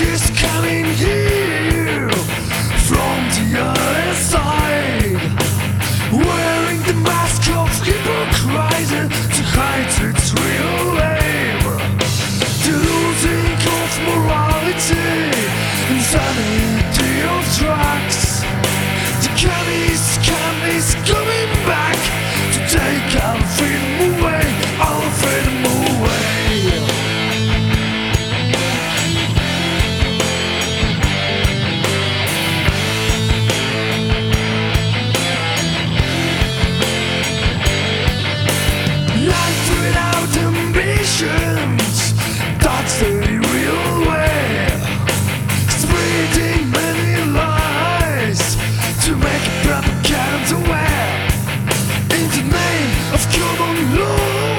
is coming here of common law,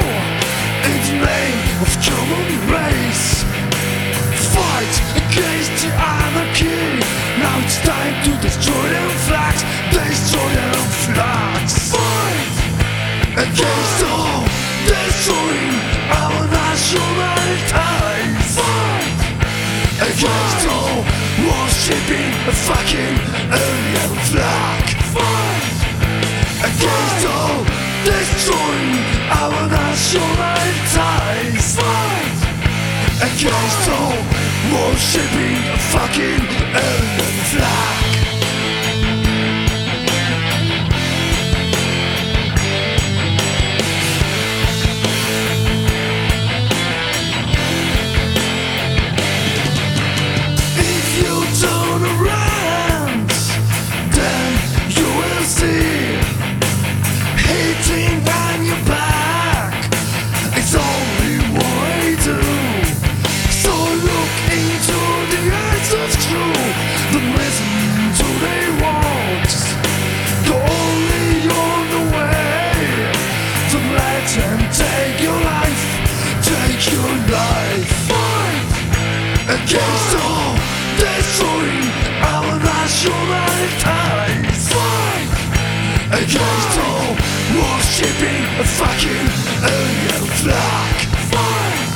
in the name of common race. Fight against the anarchy. Now it's time to destroy them flags, destroy them flags. Fight! against all destroying our national ties. Fight against all worshipping a fucking destroying our national ties. Fight against all worshipping against all destroying our national ties. Fight against all worshipping a fucking alien flag. Fight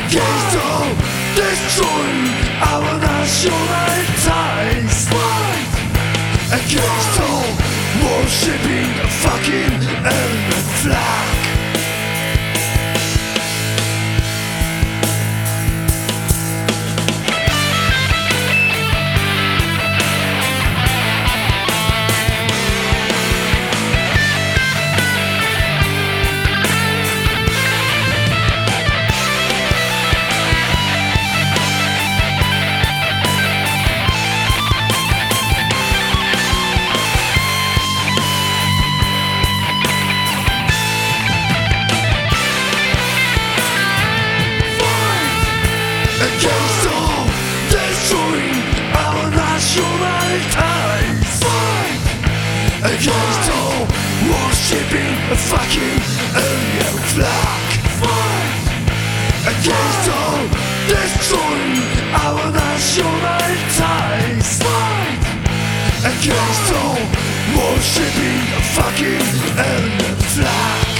against all destroying our national ties. Fight against all worshipping a destroying our national ties. Fight against all worshipping a fucking alien flag. Fight against all destroying our national ties. Fight against all worshipping a fucking alien flag.